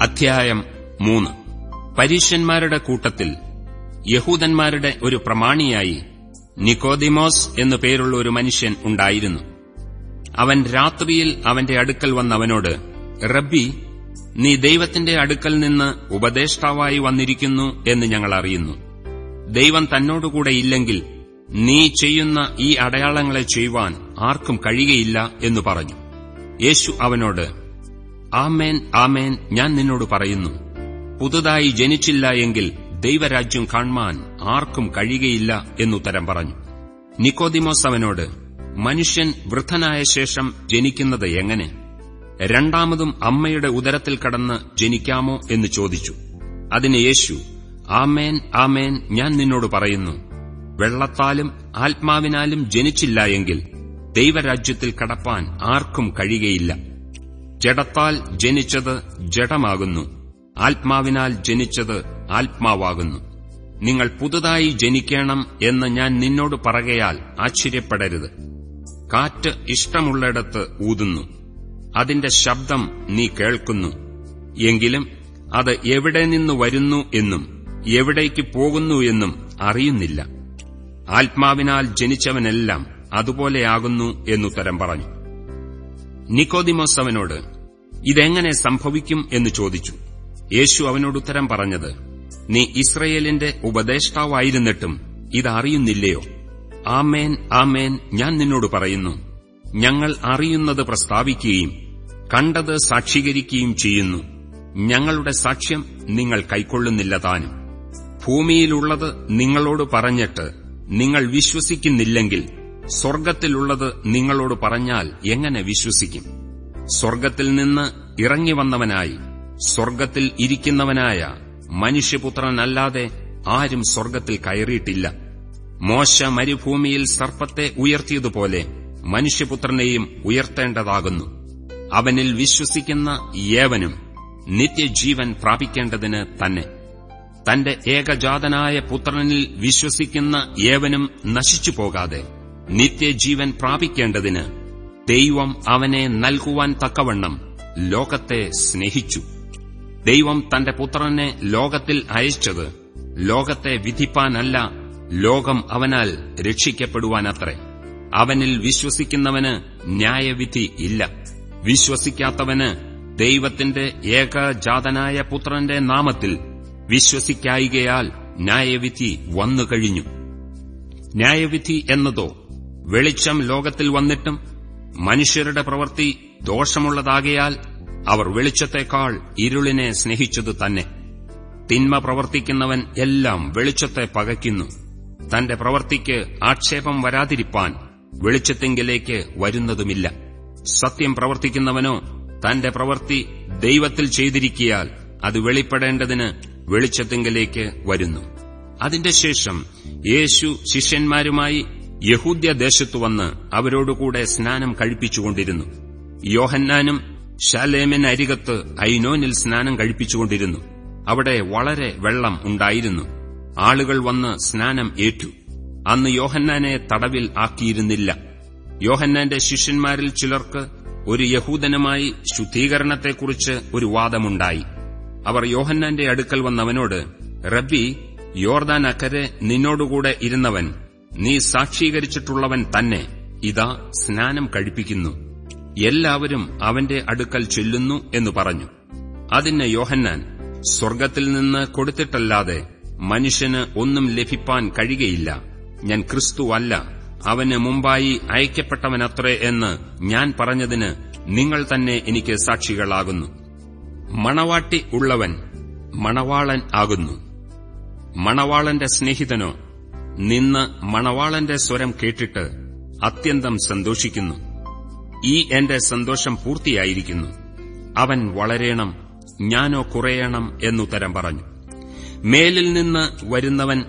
അധ്യായം മൂന്ന്. പരീശന്മാരുടെ കൂട്ടത്തിൽ യഹൂദന്മാരുടെ ഒരു പ്രമാണിയായി നിക്കോദിമോസ് എന്നു പേരുള്ള ഒരു മനുഷ്യൻ ഉണ്ടായിരുന്നു. അവൻ രാത്രിയിൽ അവന്റെ അടുക്കൽ വന്നവനോട് റബ്ബി നീ ദൈവത്തിന്റെ അടുക്കൽ നിന്ന് ഉപദേഷ്ടാവായി വന്നിരിക്കുന്നു എന്ന് ഞങ്ങൾ അറിയുന്നു. ദൈവം തന്നോടുകൂടെ ഇല്ലെങ്കിൽ നീ ചെയ്യുന്ന ഈ അടയാളങ്ങളെ ചെയ്യുവാൻ ആർക്കും കഴിയുകയില്ല എന്ന് പറഞ്ഞു. യേശു അവനോട് ആമേൻ ആമേൻ ഞാൻ നിന്നോട് പറയുന്നു. പുതുതായി ജനിച്ചില്ല എങ്കിൽ ദൈവരാജ്യം കാൺമാൻ ആർക്കും കഴിയുകയില്ല എന്നുത്തരം പറഞ്ഞു. നിക്കോദിമോസ് അവനോട് മനുഷ്യൻ വൃദ്ധനായ ശേഷം ജനിക്കുന്നത് എങ്ങനെ? രണ്ടാമതും അമ്മയുടെ ഉദരത്തിൽ കടന്ന് ജനിക്കാമോ എന്ന് ചോദിച്ചു. അതിന് യേശു ആമേൻ ആമേൻ ഞാൻ നിന്നോട് പറയുന്നു. വെള്ളത്താലും ആത്മാവിനാലും ജനിച്ചില്ല എങ്കിൽ ദൈവരാജ്യത്തിൽ കടപ്പാൻ ആർക്കും കഴിയുകയില്ല. ജഡത്താൽ ജനിച്ചത് ജഡമാകുന്നു. ആത്മാവിനാൽ ജനിച്ചത് ആത്മാവാകുന്നു. നിങ്ങൾ പുതുതായി ജനിക്കണം എന്ന് ഞാൻ നിന്നോട് പറകയാൽ ആശ്ചര്യപ്പെടരുത്. കാറ്റ് ഇഷ്ടമുള്ളിടത്ത് ഊതുന്നു. അതിന്റെ ശബ്ദം നീ കേൾക്കുന്നു. എങ്കിലും അത് എവിടെ നിന്ന് വരുന്നു എന്നും എവിടേക്ക് പോകുന്നു എന്നും അറിയുന്നില്ല. ആത്മാവിനാൽ ജനിച്ചവനെല്ലാം അതുപോലെയാകുന്നു എന്നുത്തരം പറഞ്ഞു. നിക്കോദിമോസ് അവനോട് ഇതെങ്ങനെ സംഭവിക്കും? എന്ന് ചോദിച്ചു. യേശു അവനോട് ഉത്തരം പറഞ്ഞത് നീ ഇസ്രയേലിന്റെ ഉപദേഷ്ടാവായിരുന്നിട്ടും ഇതറിയുന്നില്ലയോ? ആമേൻ ആമേൻ ഞാൻ നിന്നോട് പറയുന്നു. ഞങ്ങൾ അറിയുന്നത് പ്രസ്താവിക്കുകയും കണ്ടത് സാക്ഷീകരിക്കുകയും ചെയ്യുന്നു. ഞങ്ങളുടെ സാക്ഷ്യം നിങ്ങൾ കൈക്കൊള്ളുന്നില്ല താനും. ഭൂമിയിലുള്ളത് നിങ്ങളോട് പറഞ്ഞിട്ട് നിങ്ങൾ വിശ്വസിക്കുന്നില്ലെങ്കിൽ സ്വർഗത്തിലുള്ളത് നിങ്ങളോട് പറഞ്ഞാൽ എങ്ങനെ വിശ്വസിക്കും? സ്വർഗത്തിൽ നിന്ന് ഇറങ്ങി വന്നവനായി സ്വർഗത്തിൽ ഇരിക്കുന്നവനായ മനുഷ്യപുത്രനല്ലാതെ ആരും സ്വർഗത്തിൽ കയറിയിട്ടില്ല. മോശ മരുഭൂമിയിൽ സർപ്പത്തെ ഉയർത്തിയതുപോലെ മനുഷ്യപുത്രനെയും ഉയർത്തേണ്ടതാകുന്നു. അവനിൽ വിശ്വസിക്കുന്ന ഏവനും നിത്യജീവൻ പ്രാപിക്കേണ്ടതിന് തന്നെ. തന്റെ ഏകജാതനായ പുത്രനിൽ വിശ്വസിക്കുന്ന ഏവനും നശിച്ചു പോകാതെ നിത്യജീവൻ പ്രാപിക്കേണ്ടതിന് ദൈവം അവനെ നൽകുവാൻ തക്കവണ്ണം ലോകത്തെ സ്നേഹിച്ചു. ദൈവം തന്റെ പുത്രനെ ലോകത്തിൽ അയച്ചത് ലോകത്തെ വിധിപ്പാനല്ല ലോകം അവനാൽ രക്ഷിക്കപ്പെടുവാനത്രേ. അവനിൽ വിശ്വസിക്കുന്നവന് ന്യായവിധി ഇല്ല. വിശ്വസിക്കാത്തവന് ദൈവത്തിന്റെ ഏകജാതനായ പുത്രന്റെ നാമത്തിൽ വിശ്വസിക്കായികയാൽ ന്യായവിധി വന്നുകഴിഞ്ഞു. ന്യായവിധി എന്നതോ വെളിച്ചം ലോകത്തിൽ വന്നിട്ടും മനുഷ്യരുടെ പ്രവൃത്തി ദോഷമുള്ളതാകയാൽ അവർ വെളിച്ചത്തെക്കാൾ ഇരുളിനെ സ്നേഹിച്ചതു തന്നെ. തിന്മ പ്രവർത്തിക്കുന്നവൻ എല്ലാം വെളിച്ചത്തെ പകയ്ക്കുന്നു. തന്റെ പ്രവൃത്തിക്ക് ആക്ഷേപം വരാതിരിപ്പാൻ വെളിച്ചത്തെങ്കിലേക്ക് വരുന്നതുമില്ല. സത്യം പ്രവർത്തിക്കുന്നവനോ തന്റെ പ്രവൃത്തി ദൈവത്തിൽ ചെയ്തിരിക്കിയാൽ അത് വെളിപ്പെടേണ്ടതിന് വെളിച്ചത്തെങ്കിലേക്ക് വരുന്നു. അതിന്റെ ശേഷം യേശു ശിഷ്യന്മാരുമായി യഹൂദ്യദേശത്തു വന്ന് അവരോടുകൂടെ സ്നാനം കഴിപ്പിച്ചുകൊണ്ടിരുന്നു. യോഹന്നാനും ശാലേമിനരികത്ത് ഐനോനിൽ സ്നാനം കഴിപ്പിച്ചുകൊണ്ടിരുന്നു. അവിടെ വളരെ വെള്ളം ഉണ്ടായിരുന്നു. ആളുകൾ വന്ന് സ്നാനം ഏറ്റു. അന്ന് യോഹന്നാനെ തടവിൽ ആക്കിയിരുന്നില്ല. യോഹന്നാന്റെ ശിഷ്യന്മാരിൽ ചിലർക്ക് ഒരു യഹൂദനുമായി ശുദ്ധീകരണത്തെക്കുറിച്ച് ഒരു വാദമുണ്ടായി. അവർ യോഹന്നാന്റെ അടുക്കൽ വന്നവനോട് റബ്ബി യോർദാൻ അക്കരെ നിന്നോടുകൂടെ ഇരുന്നവൻ നീ സാക്ഷീകരിച്ചിട്ടുള്ളവൻ തന്നെ ഇതാ സ്നാനം കഴിപ്പിക്കുന്നു. എല്ലാവരും അവന്റെ അടുക്കൽ ചെല്ലുന്നു എന്ന് പറഞ്ഞു. അതിന് യോഹന്നാൻ സ്വർഗത്തിൽ നിന്ന് കൊടുത്തിട്ടല്ലാതെ മനുഷ്യന് ഒന്നും ലഭിപ്പാൻ കഴിയുകയില്ല. ഞാൻ ക്രിസ്തു അല്ല അവന് മുമ്പായി അയക്കപ്പെട്ടവനത്രേ എന്ന് ഞാൻ പറഞ്ഞതിന് നിങ്ങൾ തന്നെ എനിക്ക് സാക്ഷികളാകുന്നു. മണവാട്ടി ഉള്ളവൻ മണവാളൻ ആകുന്നു. മണവാളന്റെ സ്നേഹിതനോ നിന്ന് മണവാളന്റെ സ്വരം കേട്ടിട്ട് അത്യന്തം സന്തോഷിക്കുന്നു. ഈ എന്റെ സന്തോഷം പൂർത്തിയായിരിക്കുന്നു. അവൻ വളരേണം ഞാനോ കുറയണം എന്നുത്തരം പറഞ്ഞു. മേലിൽ നിന്ന് വരുന്നവൻ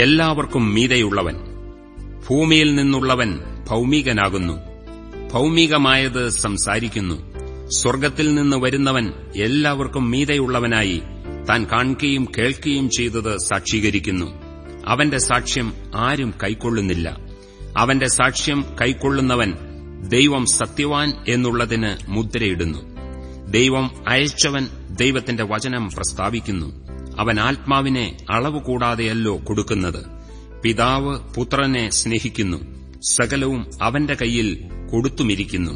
എല്ലാവർക്കും മീതയുള്ളവൻ. ഭൂമിയിൽ നിന്നുള്ളവൻ ഭൌമികനാകുന്നു. ഭൌമികമായത് സംസാരിക്കുന്നു. സ്വർഗത്തിൽ നിന്ന് വരുന്നവൻ എല്ലാവർക്കും മീതയുള്ളവനായി താൻ കാണുകയും കേൾക്കുകയും ചെയ്തത് സാക്ഷീകരിക്കുന്നു. അവന്റെ സാക്ഷ്യം ആരും കൈക്കൊള്ളുന്നില്ല. അവന്റെ സാക്ഷ്യം കൈക്കൊള്ളുന്നവൻ ദൈവം സത്യവാൻ എന്നുള്ളതിന് മുദ്രയിടുന്നു. ദൈവം അയച്ചവൻ ദൈവത്തിന്റെ വചനം പ്രസ്താവിക്കുന്നു. അവൻ ആത്മാവിനെ അളവ് കൂടാതെയല്ലോ കൊടുക്കുന്നത്. പിതാവ് പുത്രനെ സ്നേഹിക്കുന്നു. സകലവും അവന്റെ കയ്യിൽ കൊടുത്തുമിരിക്കുന്നു.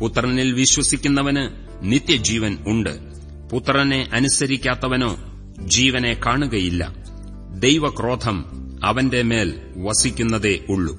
പുത്രനിൽ വിശ്വസിക്കുന്നവന് നിത്യജീവൻ ഉണ്ട്. പുത്രനെ അനുസരിക്കാത്തവനോ ജീവനെ കാണുകയില്ല. ദൈവക്രോധം അവന്റെ മേൽ വസിക്കുന്നതേ ഉള്ളൂ.